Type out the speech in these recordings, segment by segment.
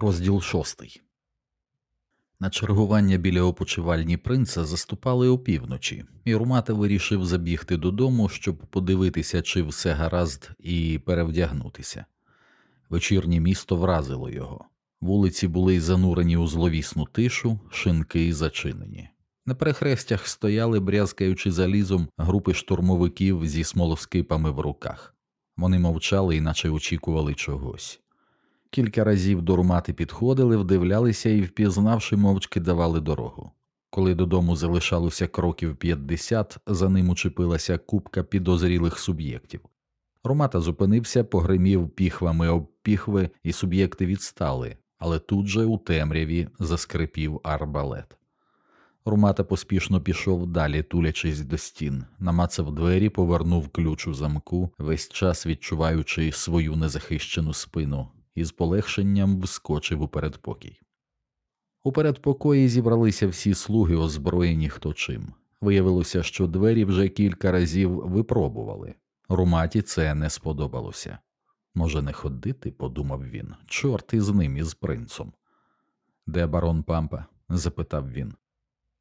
Розділ шостий. На чергування біля опочивальні принца заступали опівночі, і Румата вирішив забігти додому, щоб подивитися, чи все гаразд, і перевдягнутися. Вечірнє місто вразило його. Вулиці були занурені у зловісну тишу, шинки зачинені. На перехрестях стояли, брязкаючи залізом, групи штурмовиків зі смолоскипами в руках. Вони мовчали, наче очікували чогось. Кілька разів до румати підходили, вдивлялися і, впізнавши, мовчки давали дорогу. Коли додому залишалося кроків 50, за ним учепилася купка підозрілих суб'єктів. Румата зупинився, погримів піхвами об піхви, і суб'єкти відстали, але тут же у темряві заскрипів арбалет. Румата поспішно пішов далі, тулячись до стін, намацав двері, повернув ключ у замку, весь час відчуваючи свою незахищену спину, і з полегшенням вскочив у передпокій. У передпокої зібралися всі слуги, озброєні хто чим. Виявилося, що двері вже кілька разів випробували. Руматі це не сподобалося. Може, не ходити, подумав він, чорт із ним із принцом. Де барон пампа? запитав він.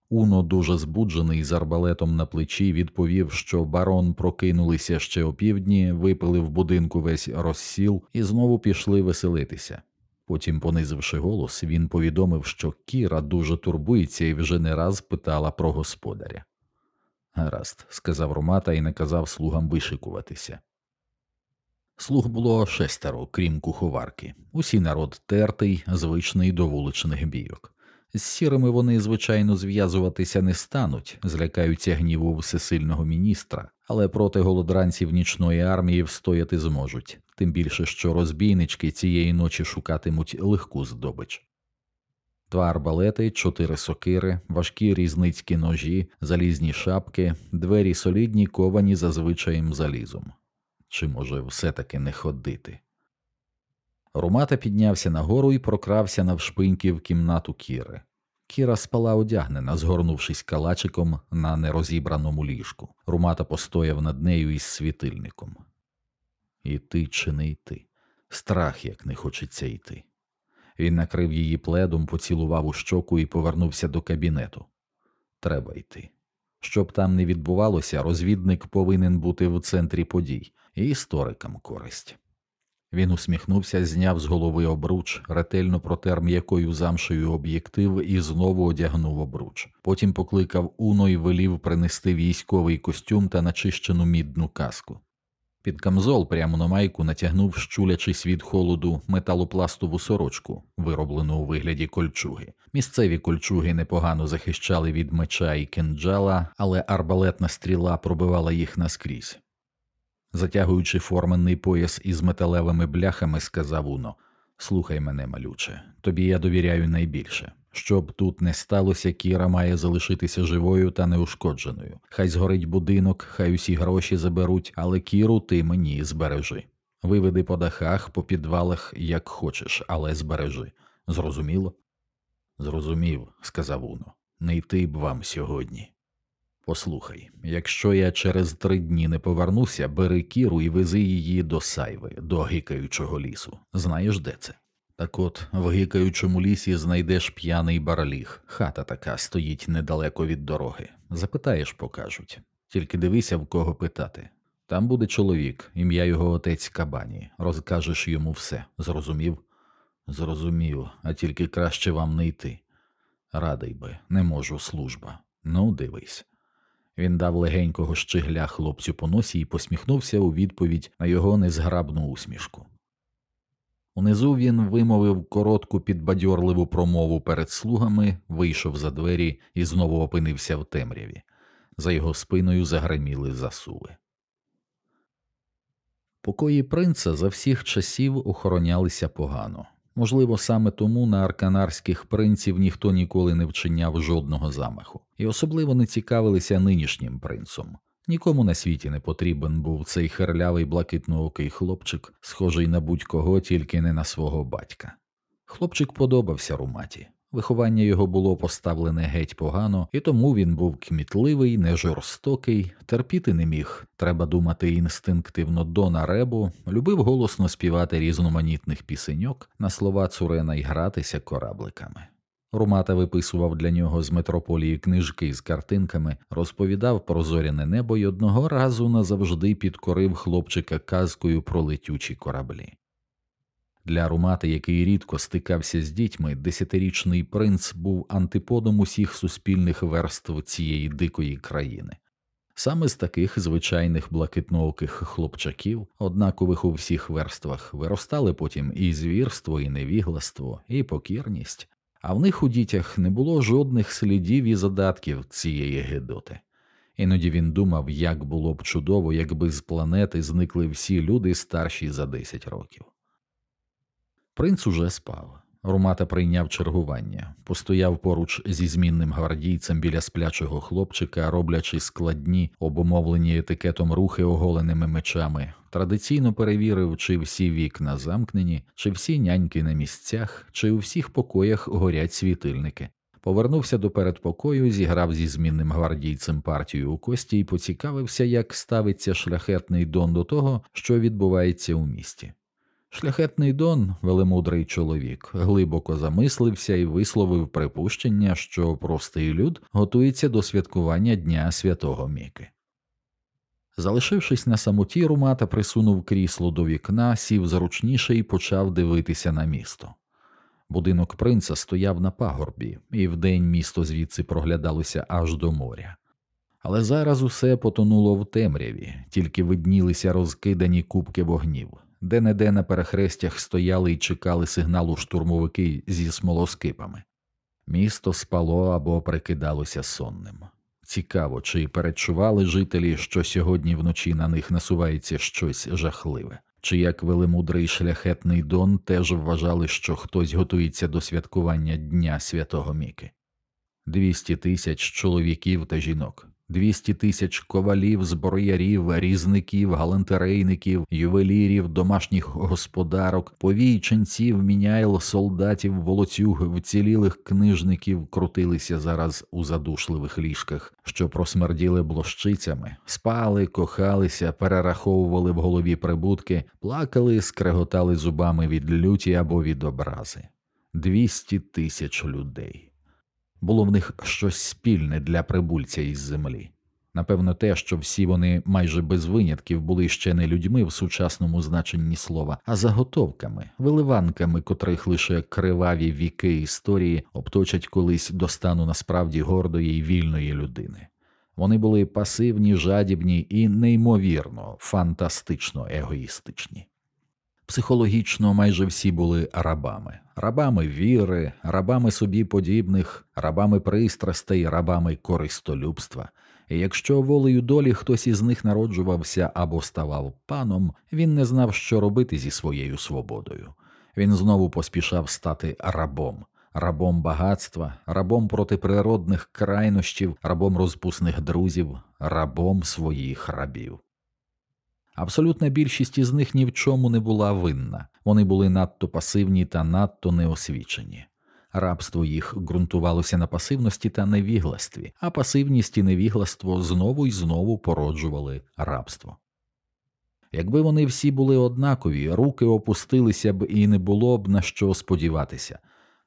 Уно, дуже збуджений з арбалетом на плечі, відповів, що барон прокинулися ще опівдні, випили в будинку весь розсіл і знову пішли веселитися. Потім, понизивши голос, він повідомив, що Кіра дуже турбується і вже не раз питала про господаря. Гаразд, сказав Ромата і наказав слугам вишикуватися. Слуг було шестеро, крім куховарки, усі народ тертий, звичний до вуличних бійок. З сірими вони, звичайно, зв'язуватися не стануть, злякаються гніву всесильного міністра, але проти голодранців нічної армії встояти зможуть, тим більше що розбійнички цієї ночі шукатимуть легку здобич. Два арбалети, чотири сокири, важкі різницькі ножі, залізні шапки, двері солідні, ковані за звичаєм залізом. Чи може все таки не ходити? Румата піднявся нагору і прокрався навшпиньки в кімнату Кіри. Кіра спала одягнена, згорнувшись калачиком на нерозібраному ліжку. Румата постояв над нею із світильником. Іти чи не йти? Страх як не хочеться йти. Він накрив її пледом, поцілував у щоку і повернувся до кабінету. Треба йти. Щоб там не відбувалося, розвідник повинен бути в центрі подій, і історикам користь. Він усміхнувся, зняв з голови обруч, ретельно протер м'якою замшею об'єктив і знову одягнув обруч. Потім покликав Уно і велів принести військовий костюм та начищену мідну каску. Під камзол прямо на майку натягнув, щулячись від холоду, металопластову сорочку, вироблену у вигляді кольчуги. Місцеві кольчуги непогано захищали від меча і кинджала, але арбалетна стріла пробивала їх наскрізь. Затягуючи форменний пояс із металевими бляхами, сказав Уно Слухай мене, малюче, тобі я довіряю найбільше. Щоб тут не сталося, Кіра має залишитися живою та неушкодженою. Хай згорить будинок, хай усі гроші заберуть, але Кіру ти мені збережи. Виведи по дахах, по підвалах, як хочеш, але збережи. Зрозуміло? Зрозумів, сказав Уно. Не йти б вам сьогодні. Послухай, якщо я через три дні не повернуся, бери кіру і вези її до сайви, до гикаючого лісу. Знаєш, де це? Так от в гикаючому лісі знайдеш п'яний бараліг, хата така стоїть недалеко від дороги. Запитаєш, покажуть. Тільки дивися, в кого питати. Там буде чоловік, ім'я його отець Кабані. Розкажеш йому все. Зрозумів? Зрозумів, а тільки краще вам не йти. Радий би, не можу служба. Ну, дивись. Він дав легенького щигля хлопцю по носі і посміхнувся у відповідь на його незграбну усмішку. Унизу він вимовив коротку підбадьорливу промову перед слугами, вийшов за двері і знову опинився в темряві. За його спиною загриміли засуви. Покої принца за всіх часів охоронялися погано. Можливо, саме тому на арканарських принців ніхто ніколи не вчиняв жодного замаху, і особливо не цікавилися нинішнім принцом. Нікому на світі не потрібен був цей херлявий блакитноокий хлопчик, схожий на будь-кого, тільки не на свого батька. Хлопчик подобався руматі. Виховання його було поставлене геть погано, і тому він був кмітливий, не жорстокий, терпіти не міг, треба думати, інстинктивно дона ребу, любив голосно співати різноманітних пісеньок на слова Цурена й гратися корабликами. Румата виписував для нього з метрополії книжки з картинками, розповідав про зоряне небо й одного разу назавжди підкорив хлопчика казкою про летючі кораблі. Для Румати, який рідко стикався з дітьми, десятирічний принц був антиподом усіх суспільних верств цієї дикої країни. Саме з таких звичайних блакитнооких хлопчаків, однакових у всіх верствах, виростали потім і звірство, і невігластво, і покірність, а в них у дітях не було жодних слідів і задатків цієї гидоти. Іноді він думав, як було б чудово, якби з планети зникли всі люди старші за 10 років. Принц уже спав. Румата прийняв чергування, постояв поруч зі змінним гвардійцем біля сплячого хлопчика, роблячи складні, обумовлені етикетом рухи оголеними мечами, традиційно перевірив, чи всі вікна замкнені, чи всі няньки на місцях, чи у всіх покоях горять світильники. Повернувся до передпокою, зіграв зі змінним гвардійцем партію у кості і поцікавився, як ставиться шляхетний дон до того, що відбувається у місті. Шляхетний Дон, велемудрий чоловік, глибоко замислився і висловив припущення, що простий люд готується до святкування Дня Святого Міки. Залишившись на самоті, Румата присунув крісло до вікна, сів зручніше і почав дивитися на місто. Будинок принца стояв на пагорбі, і вдень місто звідси проглядалося аж до моря. Але зараз усе потонуло в темряві, тільки виднілися розкидані кубки вогнів де неде на перехрестях стояли і чекали сигналу штурмовики зі смолоскипами. Місто спало або прикидалося сонним. Цікаво, чи передчували жителі, що сьогодні вночі на них насувається щось жахливе, чи як велимудрий шляхетний Дон теж вважали, що хтось готується до святкування Дня Святого Міки. Двісті тисяч чоловіків та жінок, Двісті тисяч ковалів, зброярів, різників, галантерейників, ювелірів, домашніх господарок, повійченців, міняйл, солдатів, волоцюг, вцілілих книжників крутилися зараз у задушливих ліжках, що просмерділи блощицями, спали, кохалися, перераховували в голові прибутки, плакали, скреготали зубами від люті або від образи. Двісті тисяч людей. Було в них щось спільне для прибульця із землі. Напевно, те, що всі вони майже без винятків були ще не людьми в сучасному значенні слова, а заготовками, виливанками, котрих лише криваві віки історії обточать колись до стану насправді гордої й вільної людини. Вони були пасивні, жадібні і неймовірно, фантастично егоїстичні. Психологічно майже всі були рабами, рабами віри, рабами собі подібних, рабами пристрастей, рабами користолюбства. І якщо волею долі хтось із них народжувався або ставав паном, він не знав, що робити зі своєю свободою. Він знову поспішав стати рабом, рабом багатства, рабом протиприродних крайнощів, рабом розпусних друзів, рабом своїх рабів. Абсолютна більшість із них ні в чому не була винна, вони були надто пасивні та надто неосвічені. Рабство їх ґрунтувалося на пасивності та невігластві, а пасивність і невігластво знову і знову породжували рабство. Якби вони всі були однакові, руки опустилися б і не було б на що сподіватися,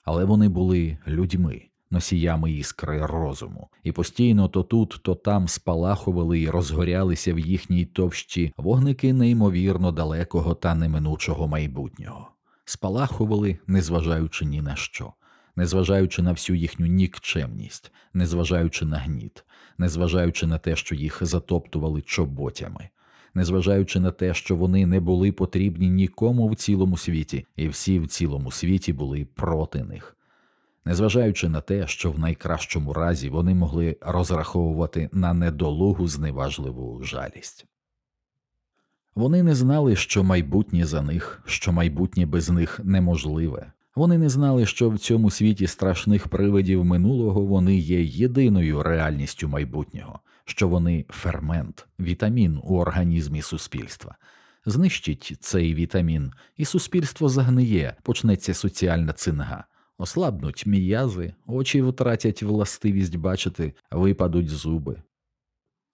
але вони були людьми носіями іскри розуму, і постійно то тут, то там спалахували і розгорялися в їхній товщі вогники неймовірно далекого та неминучого майбутнього, спалахували, незважаючи ні на що. Незважаючи на всю їхню нікчемність, незважаючи на гніт, незважаючи на те, що їх затоптували чоботями, незважаючи на те, що вони не були потрібні нікому в цілому світі, і всі в цілому світі були проти них, незважаючи на те, що в найкращому разі вони могли розраховувати на недолугу зневажливу жалість. Вони не знали, що майбутнє за них, що майбутнє без них неможливе. Вони не знали, що в цьому світі страшних привидів минулого вони є єдиною реальністю майбутнього, що вони фермент, вітамін у організмі суспільства. Знищить цей вітамін, і суспільство загниє, почнеться соціальна цинга, Ослабнуть м'язи, очі втратять властивість бачити, випадуть зуби.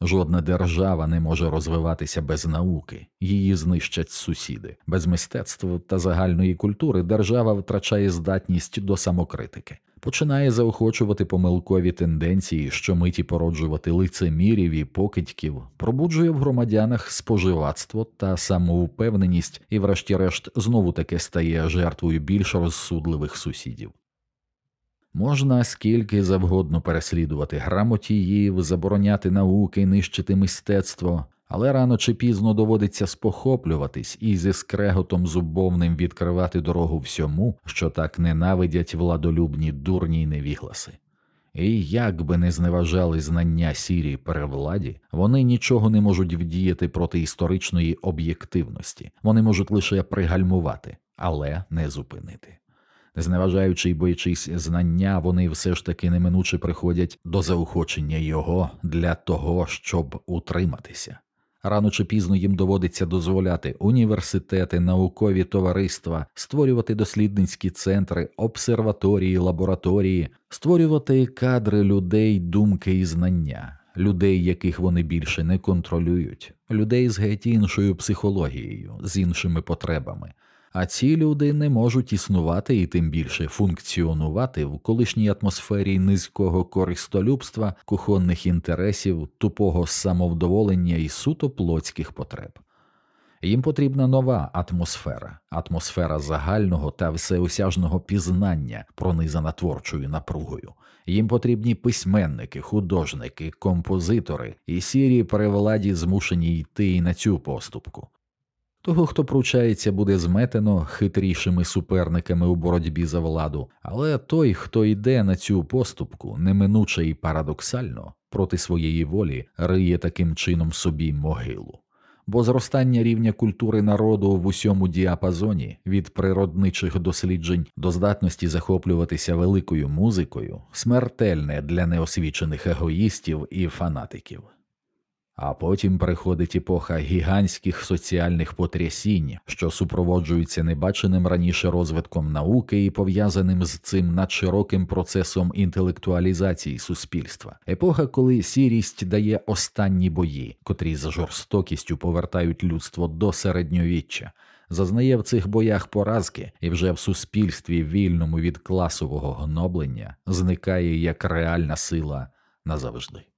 Жодна держава не може розвиватися без науки, її знищать сусіди. Без мистецтва та загальної культури держава втрачає здатність до самокритики, починає заохочувати помилкові тенденції, що миті породжувати лицемірів і покидьків, пробуджує в громадянах споживацтво та самоупевненість, і, врешті-решт, знову таки стає жертвою більш розсудливих сусідів. Можна скільки завгодно переслідувати грамотіїв, забороняти науки, нищити мистецтво, але рано чи пізно доводиться спохоплюватись і зі скреготом зубовним відкривати дорогу всьому, що так ненавидять владолюбні дурні й невігласи. І як би не зневажали знання сірій перевладі, вони нічого не можуть вдіяти проти історичної об'єктивності, вони можуть лише пригальмувати, але не зупинити. Зневажаючи й боячись знання, вони все ж таки неминуче приходять до заохочення його для того, щоб утриматися. Рано чи пізно їм доводиться дозволяти університети, наукові товариства, створювати дослідницькі центри, обсерваторії, лабораторії, створювати кадри людей, думки і знання, людей, яких вони більше не контролюють, людей з геть іншою психологією, з іншими потребами. А ці люди не можуть існувати і тим більше функціонувати в колишній атмосфері низького користолюбства, кухонних інтересів, тупого самовдоволення і суто плотських потреб. Їм потрібна нова атмосфера, атмосфера загального та всеосяжного пізнання, пронизана творчою напругою. Їм потрібні письменники, художники, композитори, і сірі перевладі змушені йти і на цю поступку. Того, хто пручається, буде зметено хитрішими суперниками у боротьбі за владу, але той, хто йде на цю поступку, неминуче і парадоксально, проти своєї волі, риє таким чином собі могилу. Бо зростання рівня культури народу в усьому діапазоні від природничих досліджень до здатності захоплюватися великою музикою смертельне для неосвічених егоїстів і фанатиків. А потім приходить епоха гігантських соціальних потрясінь, що супроводжуються небаченим раніше розвитком науки і пов'язаним з цим надшироким процесом інтелектуалізації суспільства, епоха, коли сірість дає останні бої, котрі за жорстокістю повертають людство до середньовіччя. Зазнає в цих боях поразки, і вже в суспільстві, вільному від класового гноблення, зникає як реальна сила назавжди.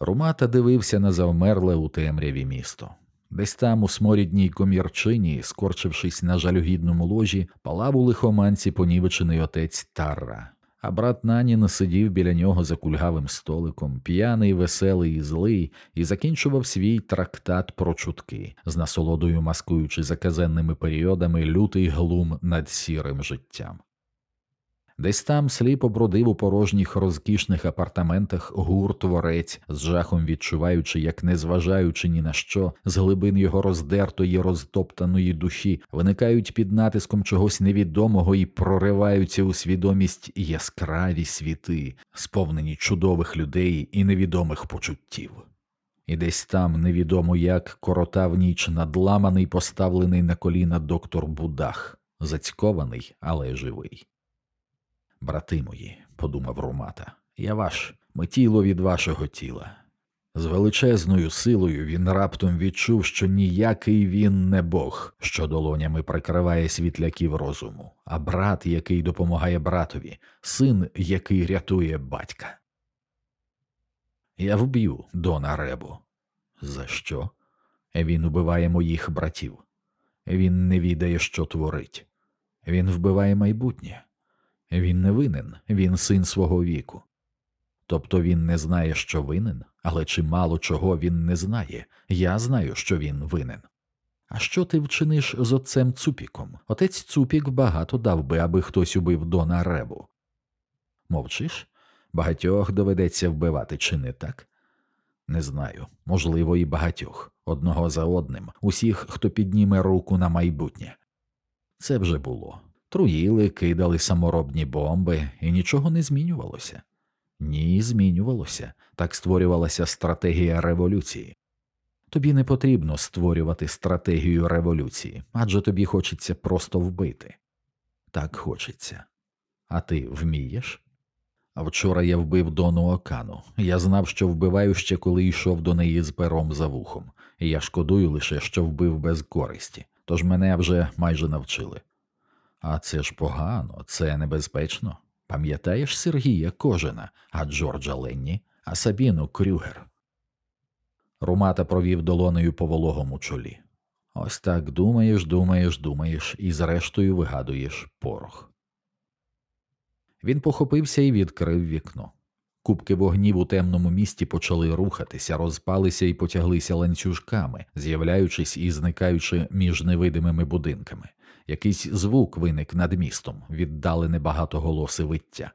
Румата дивився на завмерле у темряві місто. Десь там, у сморідній комірчині, скорчившись на жалюгідному ложі, палав у лихоманці понівечений отець Тарра, а брат Нанін сидів біля нього за кульгавим столиком, п'яний, веселий і злий, і закінчував свій трактат про чутки, з насолодою маскуючи за казенними періодами лютий глум над сірим життям. Десь там сліпо бродив у порожніх розкішних апартаментах гур творець, з жахом відчуваючи, як незважаючи ні на що, з глибин його роздертої, розтоптаної душі, виникають під натиском чогось невідомого і прориваються у свідомість яскраві світи, сповнені чудових людей і невідомих почуттів. І десь там невідомо як коротав ніч надламаний, поставлений на коліна доктор Будах, зацькований, але живий. Брати мої, подумав Румата, я ваш, ми тіло від вашого тіла. З величезною силою він раптом відчув, що ніякий він не Бог, що долонями прикриває світляків розуму, а брат, який допомагає братові, син, який рятує батька. Я вб'ю Дона Ребу. За що? Він убиває моїх братів. Він не відає, що творить. Він вбиває майбутнє. Він не винен, він син свого віку. Тобто він не знає, що винен, але чимало чого він не знає. Я знаю, що він винен. А що ти вчиниш з отцем Цупіком? Отець Цупік багато дав би, аби хтось убив Дона Ребу. Мовчиш? Багатьох доведеться вбивати, чи не так? Не знаю, можливо, і багатьох, одного за одним, усіх, хто підніме руку на майбутнє. Це вже було. Труїли, кидали саморобні бомби, і нічого не змінювалося. Ні, змінювалося. Так створювалася стратегія революції. Тобі не потрібно створювати стратегію революції, адже тобі хочеться просто вбити. Так хочеться. А ти вмієш? А вчора я вбив Дону Окану. Я знав, що вбиваю ще коли йшов до неї з пером за вухом, і я шкодую лише, що вбив без користі, тож мене вже майже навчили. А це ж погано, це небезпечно. Пам'ятаєш Сергія Кожина, а Джорджа Ленні, а Сабіну Крюгер. Румата провів долонею по вологому чолі. Ось так думаєш, думаєш, думаєш, і зрештою вигадуєш порох. Він похопився і відкрив вікно. Кубки вогнів у темному місті почали рухатися, розпалися і потяглися ланцюжками, з'являючись і зникаючи між невидимими будинками. Якийсь звук виник над містом, віддалене багатоголосе виття.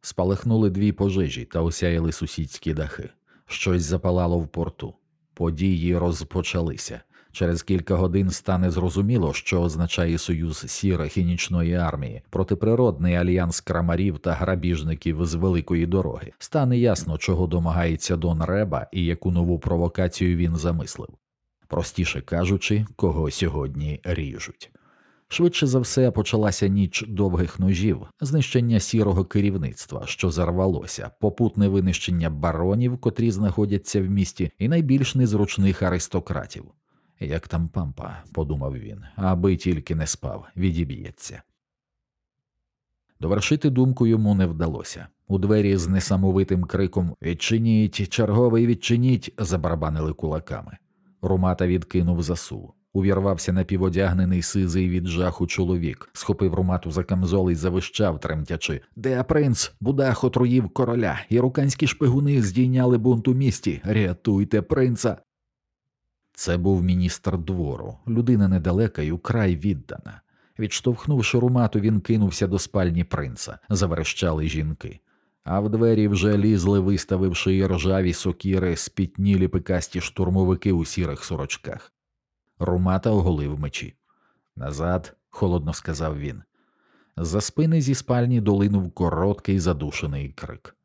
Спалахнули дві пожежі та осяяли сусідські дахи. Щось запалало в порту. Події розпочалися. Через кілька годин стане зрозуміло, що означає союз сірих і нічної армії, протиприродний альянс крамарів та грабіжників з великої дороги. Стане ясно, чого домагається Дон Реба і яку нову провокацію він замислив. Простіше кажучи, кого сьогодні ріжуть. Швидше за все почалася ніч довгих ножів, знищення сірого керівництва, що зарвалося, попутне винищення баронів, котрі знаходяться в місті, і найбільш незручних аристократів. Як там пампа, подумав він, аби тільки не спав, відіб'ється. Довершити думку йому не вдалося. У двері з несамовитим криком Відчиніть, черговий, відчиніть, забарабанили кулаками. Румата відкинув засув. Увірвався напіводягнений сизий від жаху чоловік, схопив румату за камзол і завищав, тремтячи Де принц? Будах отруїв короля, і руканські шпигуни здійняли бунт у місті. Рятуйте принца. Це був міністр двору, людина недалека й украй віддана. Відштовхнувши румату, він кинувся до спальні принца, заверещали жінки. А в двері вже лізли, виставивши і ржаві сокіри, спітнілі пикасті штурмовики у сірих сорочках. Румата оголив мечі. Назад, холодно сказав він. З-за спини зі спальні долинув короткий задушений крик.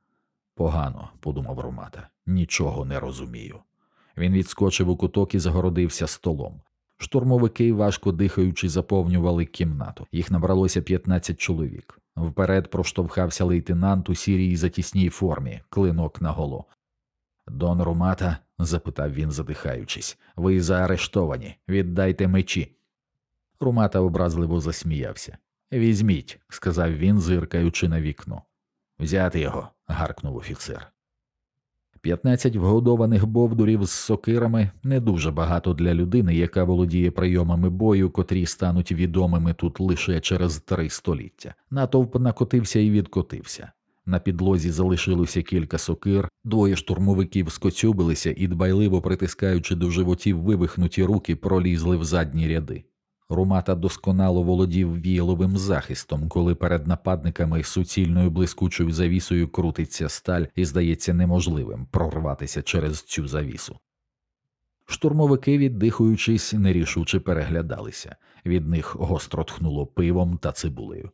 Погано, подумав Румата, нічого не розумію. Він відскочив у куток і загородився столом. Штурмовики, важко дихаючи, заповнювали кімнату. Їх набралося 15 чоловік. Вперед проштовхався лейтенант у сірій затісній формі, клинок наголо. Дон Румата, запитав він, задихаючись, ви заарештовані. Віддайте мечі. Румата образливо засміявся. Візьміть, сказав він, зиркаючи на вікно. Взяти його. гаркнув офіцер. П'ятнадцять вгодованих бовдурів з сокирами не дуже багато для людини, яка володіє прийомами бою, котрі стануть відомими тут лише через три століття. Натовп накотився і відкотився. На підлозі залишилося кілька сокир, двоє штурмовиків скоцюбилися і, дбайливо притискаючи до животів вивихнуті руки, пролізли в задні ряди. Румата досконало володів віяловим захистом, коли перед нападниками суцільною блискучою завісою крутиться сталь і здається неможливим прорватися через цю завісу. Штурмовики, віддихуючись, нерішуче переглядалися, від них гостро тхнуло пивом та цибулею.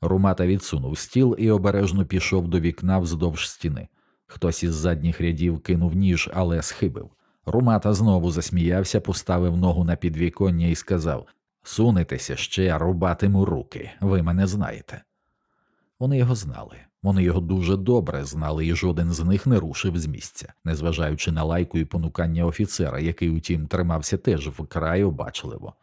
Румата відсунув стіл і обережно пішов до вікна вздовж стіни. Хтось із задніх рядів кинув ніж, але схибив. Румата знову засміявся, поставив ногу на підвіконня і сказав Сунетеся ще, рубатиму руки, ви мене знаєте. Вони його знали, вони його дуже добре знали, і жоден з них не рушив з місця, незважаючи на лайку і понукання офіцера, який, утім, тримався теж вкрай обачливо.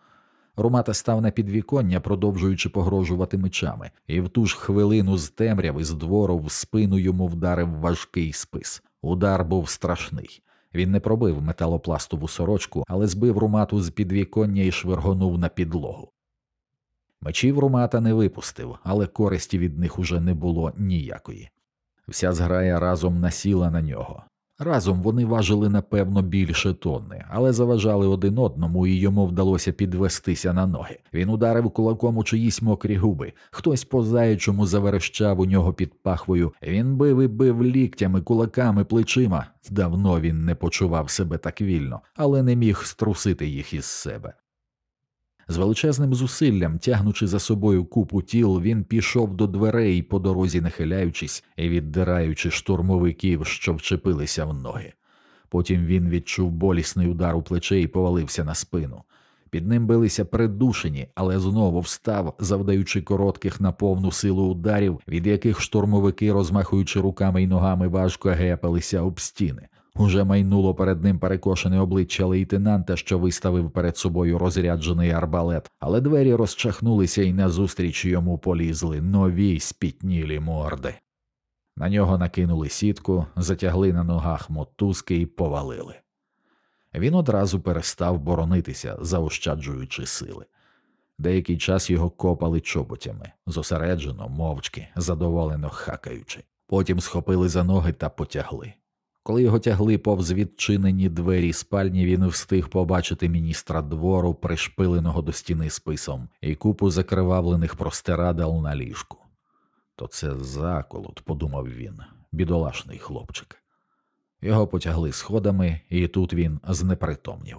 Румата став на підвіконня, продовжуючи погрожувати мечами, і в ту ж хвилину з темряви з двору в спину йому вдарив важкий спис. Удар був страшний. Він не пробив металопластову сорочку, але збив румату з підвіконня і швиргонув на підлогу. Мечів румата не випустив, але користі від них уже не було ніякої. Вся зграя разом насіла на нього. Разом вони важили напевно більше тонни, але заважали один одному, і йому вдалося підвестися на ноги. Він ударив кулаком у чиїсь мокрі губи. Хтось по заячому заверещав у нього під пахвою. Він бив і бив ліктями, кулаками, плечима. Давно він не почував себе так вільно, але не міг струсити їх із себе. З величезним зусиллям, тягнучи за собою купу тіл, він пішов до дверей, по дорозі нахиляючись і віддираючи штурмовиків, що вчепилися в ноги. Потім він відчув болісний удар у плече і повалився на спину. Під ним билися придушені, але знову встав, завдаючи коротких на повну силу ударів, від яких штурмовики, розмахуючи руками й ногами, важко гепалися об стіни. Уже майнуло перед ним перекошене обличчя лейтенанта, що виставив перед собою розряджений арбалет, але двері розчахнулися і назустріч йому полізли нові спітнілі морди. На нього накинули сітку, затягли на ногах мотузки і повалили. Він одразу перестав боронитися, заощаджуючи сили. Деякий час його копали чоботями, зосереджено, мовчки, задоволено хакаючи. Потім схопили за ноги та потягли. Коли його тягли повз відчинені двері спальні, він встиг побачити міністра двору, пришпиленого до стіни списом, і купу закривавлених простирадал на ліжку. То це заколот, подумав він, бідолашний хлопчик. Його потягли сходами, і тут він знепритомнів.